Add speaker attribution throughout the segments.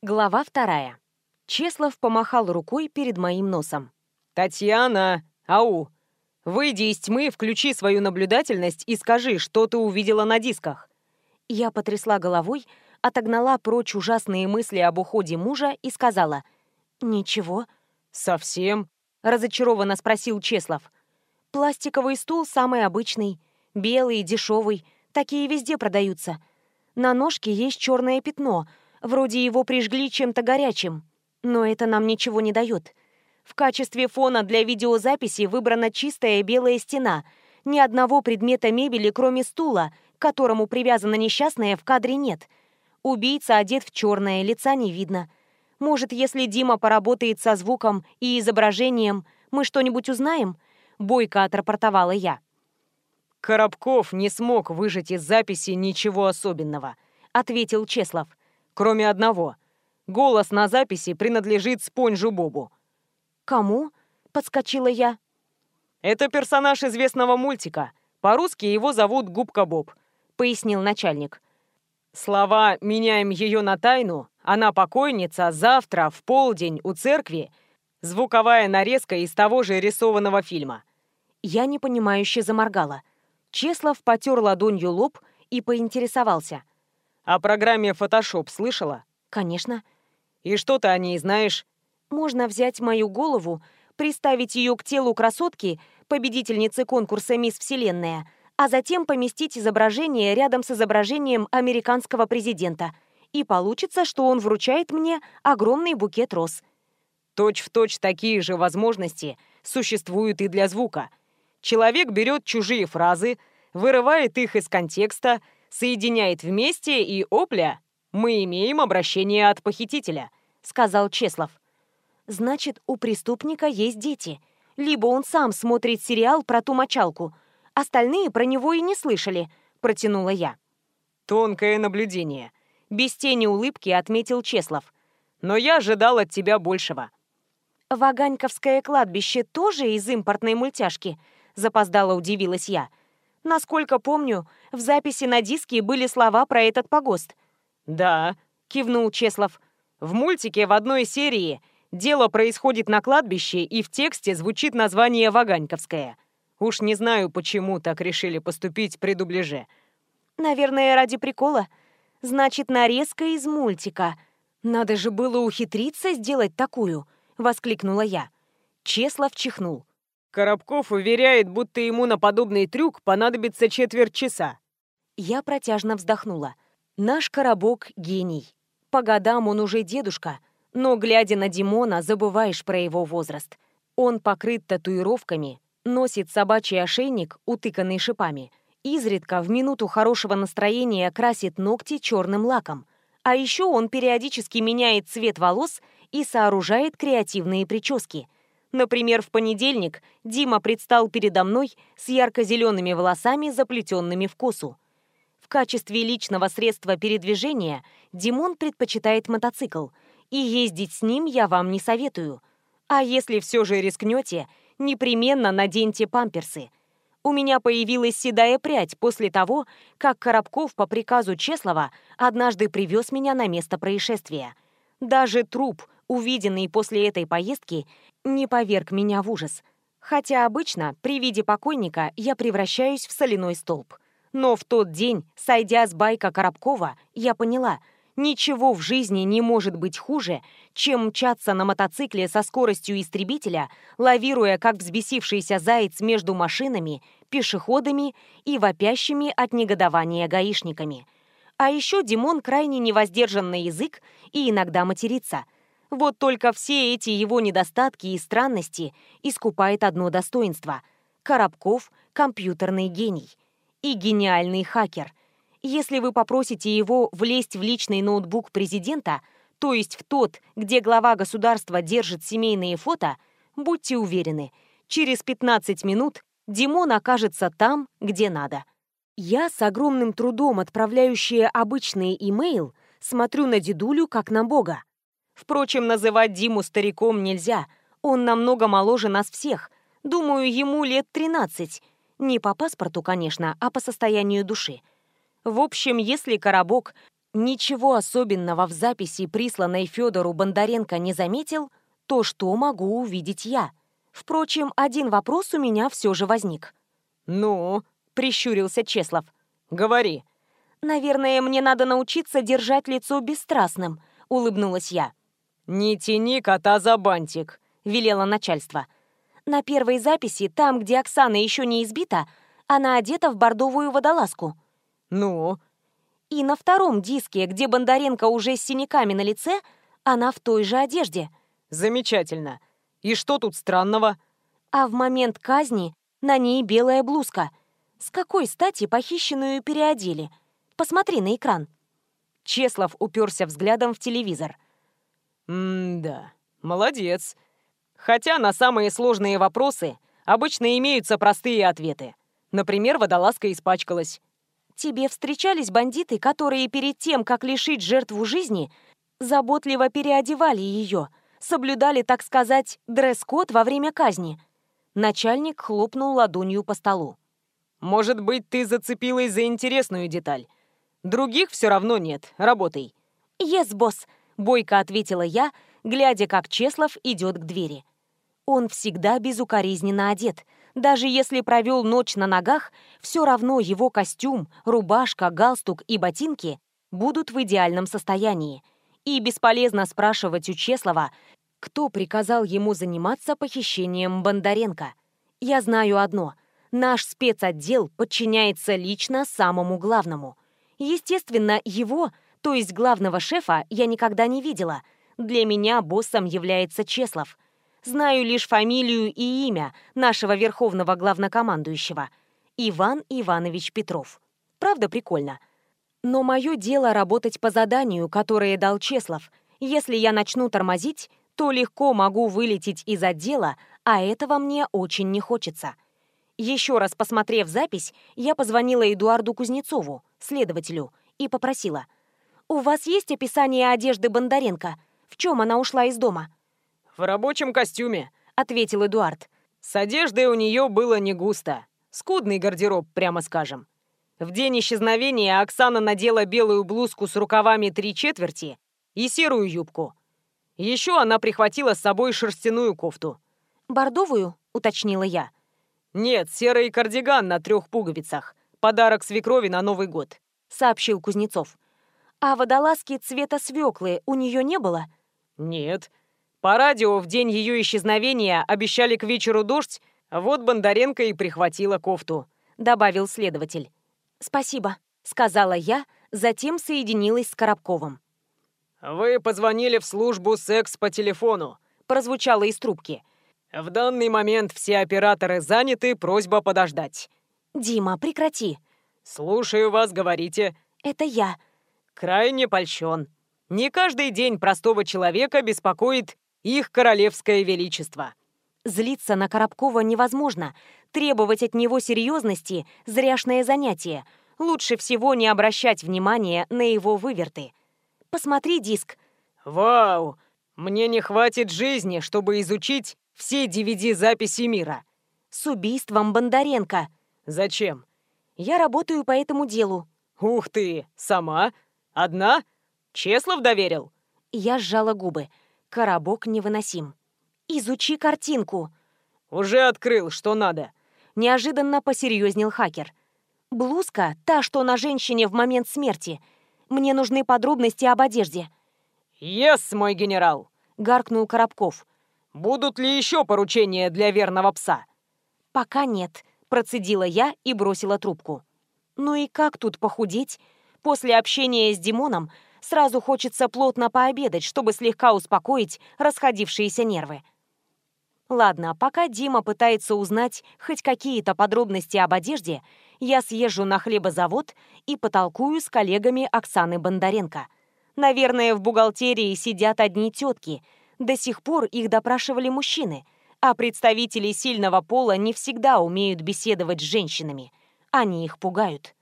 Speaker 1: Глава вторая. Чеслов помахал рукой перед моим носом.
Speaker 2: «Татьяна! Ау! Выйди из тьмы, включи свою наблюдательность и скажи, что ты увидела на дисках».
Speaker 1: Я потрясла головой, отогнала прочь ужасные мысли об уходе мужа и сказала «Ничего».
Speaker 2: «Совсем?»
Speaker 1: — разочарованно спросил Чеслов. «Пластиковый стул самый обычный, белый, дешевый, такие везде продаются. На ножке есть черное пятно — Вроде его прижгли чем-то горячим. Но это нам ничего не дает. В качестве фона для видеозаписи выбрана чистая белая стена. Ни одного предмета мебели, кроме стула, к которому привязана несчастная, в кадре нет. Убийца одет в черное, лица не видно. Может, если Дима поработает со звуком и изображением, мы что-нибудь узнаем?» Бойко отрапортовала я.
Speaker 2: «Коробков не смог выжать из записи ничего особенного», — ответил Чеслов кроме одного. Голос на записи принадлежит Спонжу Бобу.
Speaker 1: «Кому?» — подскочила я.
Speaker 2: «Это персонаж известного мультика. По-русски его зовут Губка Боб», — пояснил начальник. Слова «меняем ее на тайну», «она покойница», «завтра», «в полдень», «у церкви» — звуковая нарезка из того же рисованного фильма.
Speaker 1: Я непонимающе заморгала. Чеслов потер ладонью лоб и поинтересовался.
Speaker 2: О программе Photoshop слышала?
Speaker 1: Конечно.
Speaker 2: И что ты о ней знаешь?
Speaker 1: Можно взять мою голову, приставить ее к телу красотки, победительницы конкурса «Мисс Вселенная», а затем поместить изображение рядом с изображением американского президента. И получится, что он вручает мне огромный букет роз.
Speaker 2: Точь-в-точь точь такие же возможности существуют и для звука. Человек берет чужие фразы, вырывает их из контекста – соединяет вместе и опля, мы имеем обращение от похитителя», — сказал Чеслов.
Speaker 1: «Значит, у преступника есть дети. Либо он сам смотрит сериал про ту мочалку. Остальные про него и не слышали», — протянула я.
Speaker 2: «Тонкое наблюдение», — без тени улыбки отметил Чеслов. «Но я ожидал от тебя большего».
Speaker 1: «Ваганьковское кладбище тоже из импортной мультяшки?» — запоздало удивилась я. Насколько помню, в записи на диске были слова про этот погост.
Speaker 2: «Да», — кивнул Чеслов. «В мультике в одной серии дело происходит на кладбище, и в тексте звучит название Ваганьковское. Уж не знаю, почему так решили поступить при дубляже».
Speaker 1: «Наверное, ради прикола. Значит, нарезка из мультика. Надо же было ухитриться сделать такую», — воскликнула я. Чеслов чихнул.
Speaker 2: Коробков уверяет, будто ему на подобный трюк понадобится четверть часа.
Speaker 1: Я протяжно вздохнула. Наш коробок — гений. По годам он уже дедушка, но, глядя на Димона, забываешь про его возраст. Он покрыт татуировками, носит собачий ошейник, утыканный шипами. Изредка в минуту хорошего настроения красит ногти черным лаком. А еще он периодически меняет цвет волос и сооружает креативные прически — Например, в понедельник Дима предстал передо мной с ярко-зелеными волосами, заплетенными в косу. В качестве личного средства передвижения Димон предпочитает мотоцикл, и ездить с ним я вам не советую. А если все же рискнете, непременно наденьте памперсы. У меня появилась седая прядь после того, как Коробков по приказу Чеслова однажды привез меня на место происшествия. Даже труп, увиденный после этой поездки, не поверг меня в ужас. Хотя обычно при виде покойника я превращаюсь в соляной столб. Но в тот день, сойдя с байка Коробкова, я поняла, ничего в жизни не может быть хуже, чем мчаться на мотоцикле со скоростью истребителя, лавируя как взбесившийся заяц между машинами, пешеходами и вопящими от негодования гаишниками. А еще Димон крайне невоздержан на язык и иногда матерится – вот только все эти его недостатки и странности искупает одно достоинство. Коробков – компьютерный гений. И гениальный хакер. Если вы попросите его влезть в личный ноутбук президента, то есть в тот, где глава государства держит семейные фото, будьте уверены, через 15 минут Димон окажется там, где надо. Я с огромным трудом отправляющая обычный имейл смотрю на дедулю как на бога. Впрочем, называть Диму стариком нельзя. Он намного моложе нас всех. Думаю, ему лет 13. Не по паспорту, конечно, а по состоянию души. В общем, если Коробок ничего особенного в записи, присланной Федору Бондаренко, не заметил, то что могу увидеть я? Впрочем, один вопрос у меня все же возник.
Speaker 2: «Ну?» — прищурился Чеслов. «Говори».
Speaker 1: «Наверное, мне надо научиться держать лицо бесстрастным», — улыбнулась я.
Speaker 2: «Не тяни кота за бантик», — велело начальство.
Speaker 1: На первой записи, там, где Оксана еще не избита, она одета в бордовую водолазку.
Speaker 2: «Ну?»
Speaker 1: И на втором диске, где Бондаренко уже с синяками на лице, она в той же одежде.
Speaker 2: «Замечательно. И что тут странного?»
Speaker 1: А в момент казни на ней белая блузка. С какой стати похищенную переодели? Посмотри на экран.
Speaker 2: Чеслов уперся взглядом в телевизор. «М-да, молодец. Хотя на самые сложные вопросы обычно имеются простые ответы. Например, водолазка испачкалась.
Speaker 1: Тебе встречались бандиты, которые перед тем, как лишить жертву жизни, заботливо переодевали ее, соблюдали, так сказать, дресс-код во время казни? Начальник хлопнул ладонью по столу.
Speaker 2: «Может быть, ты зацепилась за интересную деталь. Других все равно нет. Работай».
Speaker 1: «Ес, босс», — бойко ответила я, глядя, как Чеслов идет к двери. Он всегда безукоризненно одет. Даже если провел ночь на ногах, все равно его костюм, рубашка, галстук и ботинки будут в идеальном состоянии. И бесполезно спрашивать у Чеслова, кто приказал ему заниматься похищением Бондаренко. Я знаю одно. Наш спецотдел подчиняется лично самому главному. Естественно, его, то есть главного шефа, я никогда не видела. Для меня боссом является Чеслов – Знаю лишь фамилию и имя нашего верховного главнокомандующего. Иван Иванович Петров. Правда прикольно? Но мое дело работать по заданию, которое дал Чеслов. Если я начну тормозить, то легко могу вылететь из отдела, а этого мне очень не хочется. Еще раз посмотрев запись, я позвонила Эдуарду Кузнецову, следователю, и попросила. «У вас есть описание одежды Бондаренко? В чем она ушла из дома?»
Speaker 2: «В рабочем костюме», —
Speaker 1: ответил Эдуард.
Speaker 2: «С одеждой у нее было не густо. Скудный гардероб, прямо скажем. В день исчезновения Оксана надела белую блузку с рукавами три четверти и серую юбку. Еще она прихватила с собой шерстяную кофту.
Speaker 1: «Бордовую?» — уточнила я.
Speaker 2: «Нет, серый кардиган на трех пуговицах. Подарок свекрови на Новый год», — сообщил Кузнецов.
Speaker 1: «А водолазки цвета свеклы у нее не было?»
Speaker 2: «Нет. По радио в день ее исчезновения обещали к вечеру дождь, вот Бондаренко и прихватила кофту», — добавил следователь.
Speaker 1: «Спасибо», — сказала я, затем соединилась с Коробковым.
Speaker 2: «Вы позвонили в службу секс по телефону», — прозвучало из трубки. «В данный момент все операторы заняты, просьба подождать».
Speaker 1: «Дима, прекрати».
Speaker 2: «Слушаю вас, говорите».
Speaker 1: «Это я».
Speaker 2: «Крайне польщен. Не каждый день простого человека беспокоит их королевское величество.
Speaker 1: Злиться на Коробкова невозможно. Требовать от него серьезности – зряшное занятие. Лучше всего не обращать внимания на его выверты. Посмотри диск.
Speaker 2: Вау! Мне не хватит жизни, чтобы изучить все DVD-записи мира.
Speaker 1: С убийством Бондаренко.
Speaker 2: Зачем?
Speaker 1: Я работаю по этому делу.
Speaker 2: Ух ты! Сама? Одна? Чеслов доверил?
Speaker 1: Я сжала губы. Коробок невыносим. «Изучи картинку!»
Speaker 2: «Уже открыл, что надо!»
Speaker 1: Неожиданно посерьезнел хакер. «Блузка, та, что на женщине в момент смерти. Мне нужны подробности об одежде».
Speaker 2: «Ес, мой генерал!»
Speaker 1: — гаркнул Коробков.
Speaker 2: «Будут ли еще поручения для верного пса?»
Speaker 1: «Пока нет», — процедила я и бросила трубку. «Ну и как тут похудеть? После общения с Димоном Сразу хочется плотно пообедать, чтобы слегка успокоить расходившиеся нервы. Ладно, пока Дима пытается узнать хоть какие-то подробности об одежде, я съезжу на хлебозавод и потолкую с коллегами Оксаны Бондаренко. Наверное, в бухгалтерии сидят одни тетки. До сих пор их допрашивали мужчины, а представители сильного пола не всегда умеют беседовать с женщинами. Они их пугают.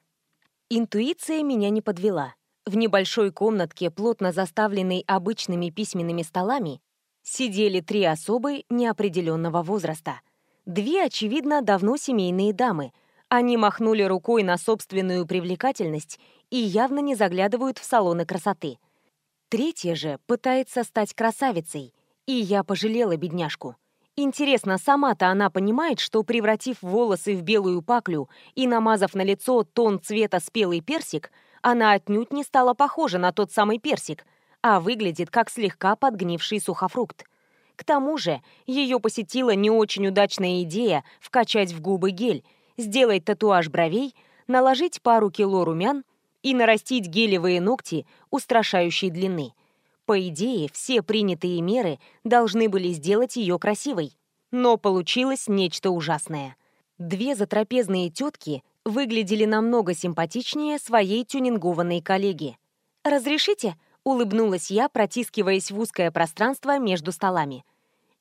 Speaker 1: Интуиция меня не подвела. В небольшой комнатке, плотно заставленной обычными письменными столами, сидели три особы неопределенного возраста. Две, очевидно, давно семейные дамы, Они махнули рукой на собственную привлекательность и явно не заглядывают в салоны красоты. Третья же пытается стать красавицей, и я пожалела бедняжку. Интересно, сама-то она понимает, что, превратив волосы в белую паклю и намазав на лицо тон цвета спелый персик, она отнюдь не стала похожа на тот самый персик, а выглядит как слегка подгнивший сухофрукт. К тому же ее посетила не очень удачная идея вкачать в губы гель, сделать татуаж бровей, наложить пару кило румян и нарастить гелевые ногти устрашающей длины. По идее, все принятые меры должны были сделать ее красивой. Но получилось нечто ужасное. Две затрапезные тетки выглядели намного симпатичнее своей тюнингованной коллеги. «Разрешите?» — улыбнулась я, протискиваясь в узкое пространство между столами.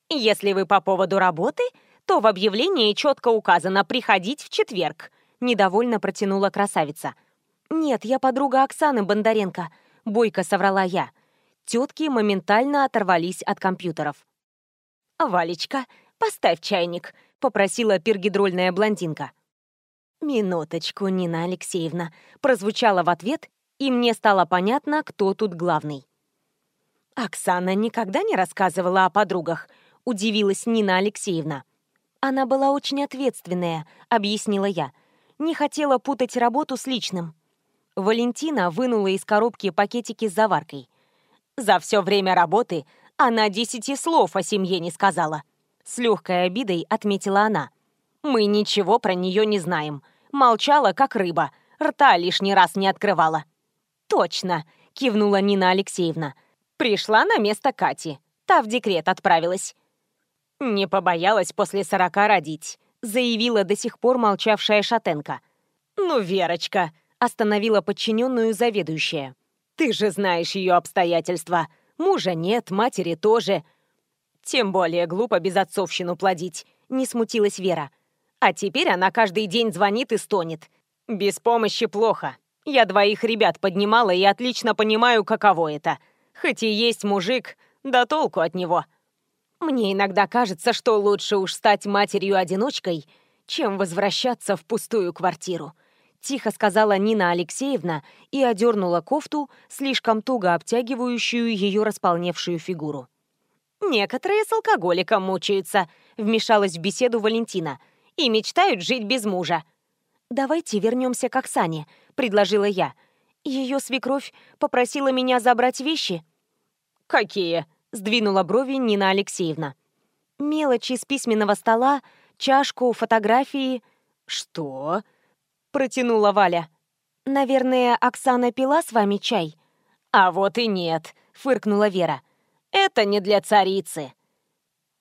Speaker 1: «Если вы по поводу работы, то в объявлении четко указано «приходить в четверг», — недовольно протянула красавица. «Нет, я подруга Оксаны Бондаренко», — бойко соврала я. Тетки моментально оторвались от компьютеров. «Валечка, поставь чайник», — попросила пергидрольная блондинка. «Минуточку, Нина Алексеевна», — прозвучало в ответ, и мне стало понятно, кто тут главный. «Оксана никогда не рассказывала о подругах», — удивилась Нина Алексеевна. «Она была очень ответственная», — объяснила я. «Не хотела путать работу с личным». Валентина вынула из коробки пакетики с заваркой. За все время работы она десяти слов о семье не сказала. С легкой обидой отметила она. Мы ничего про нее не знаем. Молчала, как рыба. Рта лишний раз не открывала. «Точно!» — кивнула Нина Алексеевна. «Пришла на место Кати. Та в декрет отправилась». «Не побоялась после сорока родить», — заявила до сих пор молчавшая Шатенко. «Ну, Верочка», — остановила подчиненную заведующая. Ты же знаешь ее обстоятельства. Мужа нет, матери тоже. Тем более глупо безотцовщину плодить, не смутилась Вера. А теперь она каждый день звонит и стонет. Без помощи плохо. Я двоих ребят поднимала и отлично понимаю, каково это. Хоть и есть мужик, да толку от него. Мне иногда кажется, что лучше уж стать матерью-одиночкой, чем возвращаться в пустую квартиру. Тихо сказала Нина Алексеевна и одернула кофту, слишком туго обтягивающую ее располневшую фигуру. «Некоторые с алкоголиком мучаются», — вмешалась в беседу Валентина, «и мечтают жить без мужа». «Давайте вернемся к Оксане», — предложила я. Ее свекровь попросила меня забрать вещи. «Какие?» — сдвинула брови Нина Алексеевна. «Мелочи с письменного стола, чашку, фотографии». «Что?» Протянула Валя. «Наверное, Оксана пила с вами чай?» «А вот и нет», — фыркнула Вера. «Это не для царицы».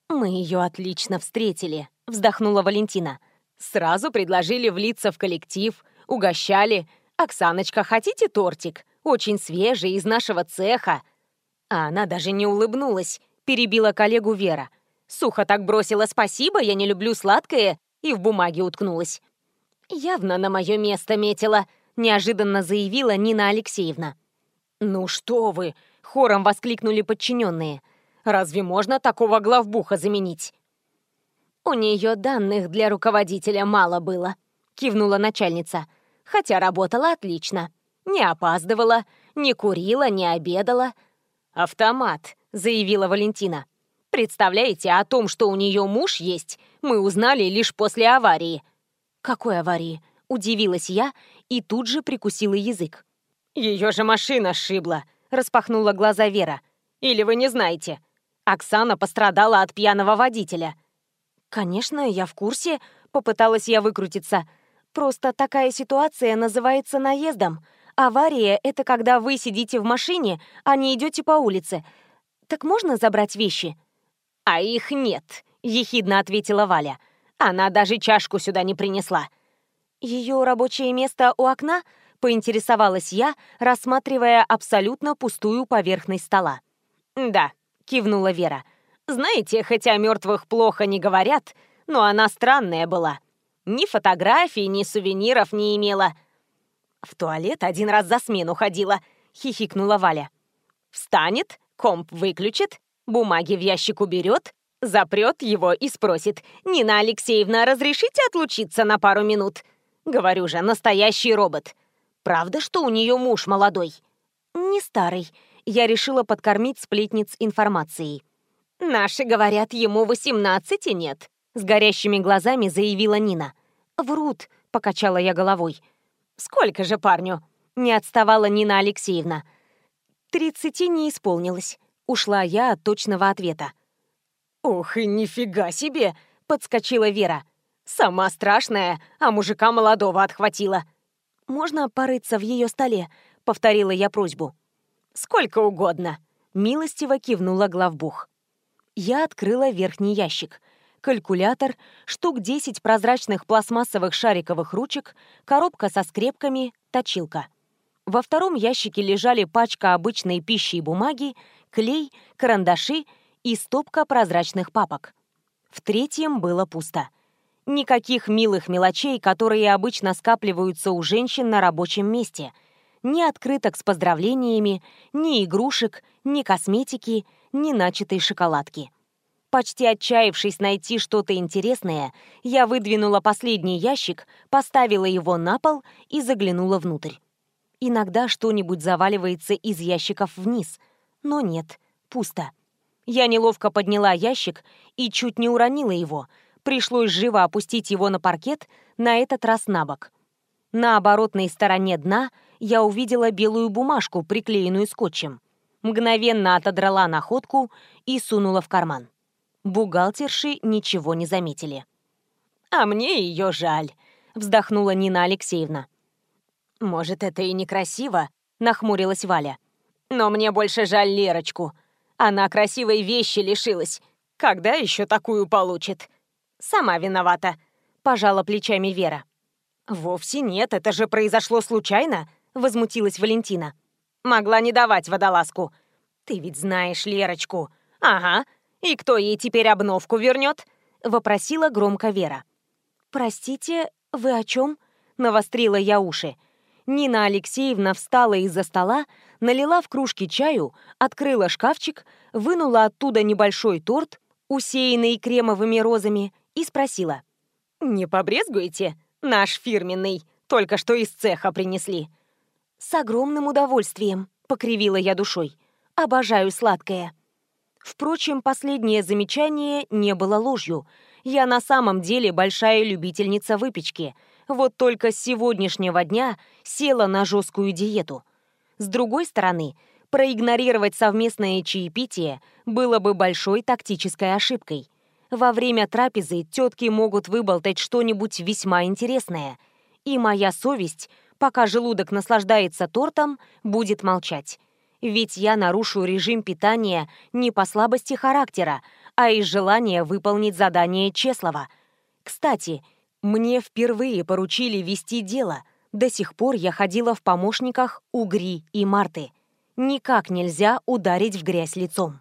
Speaker 1: «Мы ее отлично встретили», — вздохнула Валентина. «Сразу предложили влиться в коллектив, угощали. Оксаночка, хотите тортик? Очень свежий, из нашего цеха». А она даже не улыбнулась, перебила коллегу Вера. Сухо так бросила «спасибо, я не люблю сладкое» и в бумаге уткнулась. «Явно на мое место метила», — неожиданно заявила Нина Алексеевна. «Ну что вы!» — хором воскликнули подчиненные. «Разве можно такого главбуха заменить?» «У нее данных для руководителя мало было», — кивнула начальница. «Хотя работала отлично. Не опаздывала, не курила, не обедала». «Автомат», — заявила Валентина. «Представляете, о том, что у нее муж есть, мы узнали лишь после аварии». «Какой аварии?» – удивилась я и тут же прикусила язык. «Ее же машина сшибла!» – распахнула глаза Вера. «Или вы не знаете? Оксана пострадала от пьяного водителя». «Конечно, я в курсе», – попыталась я выкрутиться. «Просто такая ситуация называется наездом. Авария – это когда вы сидите в машине, а не идете по улице. Так можно забрать вещи?» «А их нет», – ехидно ответила Валя. Она даже чашку сюда не принесла. Ее рабочее место у окна? Поинтересовалась я, рассматривая абсолютно пустую поверхность стола. Да, кивнула Вера. Знаете, хотя мертвых плохо не говорят, но она странная была. Ни фотографий, ни сувениров не имела. В туалет один раз за смену ходила, хихикнула Валя. Встанет, комп выключит, бумаги в ящик уберет, Запрет его и спросит, «Нина Алексеевна, разрешите отлучиться на пару минут?» Говорю же, настоящий робот. Правда, что у нее муж молодой? Не старый. Я решила подкормить сплетниц информацией. Наши говорят, ему 18 и нет. С горящими глазами заявила Нина. Врут, покачала я головой. Сколько же парню? Не отставала Нина Алексеевна. Тридцати не исполнилось. Ушла я от точного ответа.
Speaker 2: «Ух, и нифига себе!» — подскочила Вера. «Сама страшная, а мужика молодого отхватила».
Speaker 1: «Можно порыться в ее столе?» — повторила я просьбу.
Speaker 2: «Сколько угодно», —
Speaker 1: милостиво кивнула главбух. Я открыла верхний ящик. Калькулятор, штук 10 прозрачных пластмассовых шариковых ручек, коробка со скрепками, точилка. Во втором ящике лежали пачка обычной пищи и бумаги, клей, карандаши и стопка прозрачных папок. В третьем было пусто. Никаких милых мелочей, которые обычно скапливаются у женщин на рабочем месте. Ни открыток с поздравлениями, ни игрушек, ни косметики, ни начатой шоколадки. Почти отчаявшись найти что-то интересное, я выдвинула последний ящик, поставила его на пол и заглянула внутрь. Иногда что-нибудь заваливается из ящиков вниз, но нет, пусто. Я неловко подняла ящик и чуть не уронила его. Пришлось живо опустить его на паркет, на этот раз на бок. На оборотной стороне дна я увидела белую бумажку, приклеенную скотчем. Мгновенно отодрала находку и сунула в карман. Бухгалтерши ничего не заметили.
Speaker 2: «А мне ее жаль», — вздохнула Нина Алексеевна. «Может, это и некрасиво», — нахмурилась Валя. «Но мне больше жаль Лерочку. Она красивой вещи лишилась. Когда еще такую получит?» «Сама виновата», — пожала плечами Вера. «Вовсе нет, это же произошло случайно», — возмутилась Валентина. «Могла не давать водолазку. Ты ведь знаешь Лерочку». «Ага. И кто ей теперь обновку вернет?» — вопросила громко Вера.
Speaker 1: «Простите, вы о чем?» — навострила я уши. Нина Алексеевна встала из-за стола, налила в кружки чаю, открыла шкафчик, вынула оттуда небольшой торт, усеянный кремовыми розами, и спросила.
Speaker 2: «Не побрезгуете? Наш фирменный. Только что из цеха принесли».
Speaker 1: «С огромным удовольствием», — покривила я душой. «Обожаю сладкое». Впрочем, последнее замечание не было ложью. Я на самом деле большая любительница выпечки — вот только с сегодняшнего дня села на жесткую диету. С другой стороны, проигнорировать совместное чаепитие было бы большой тактической ошибкой. Во время трапезы тетки могут выболтать что-нибудь весьма интересное, и моя совесть, пока желудок наслаждается тортом, будет молчать. Ведь я нарушу режим питания не по слабости характера, а из желания выполнить задание Чеслова. Кстати, мне впервые поручили вести дело. До сих пор я ходила в помощниках Угри и Марты. Никак нельзя ударить в грязь лицом.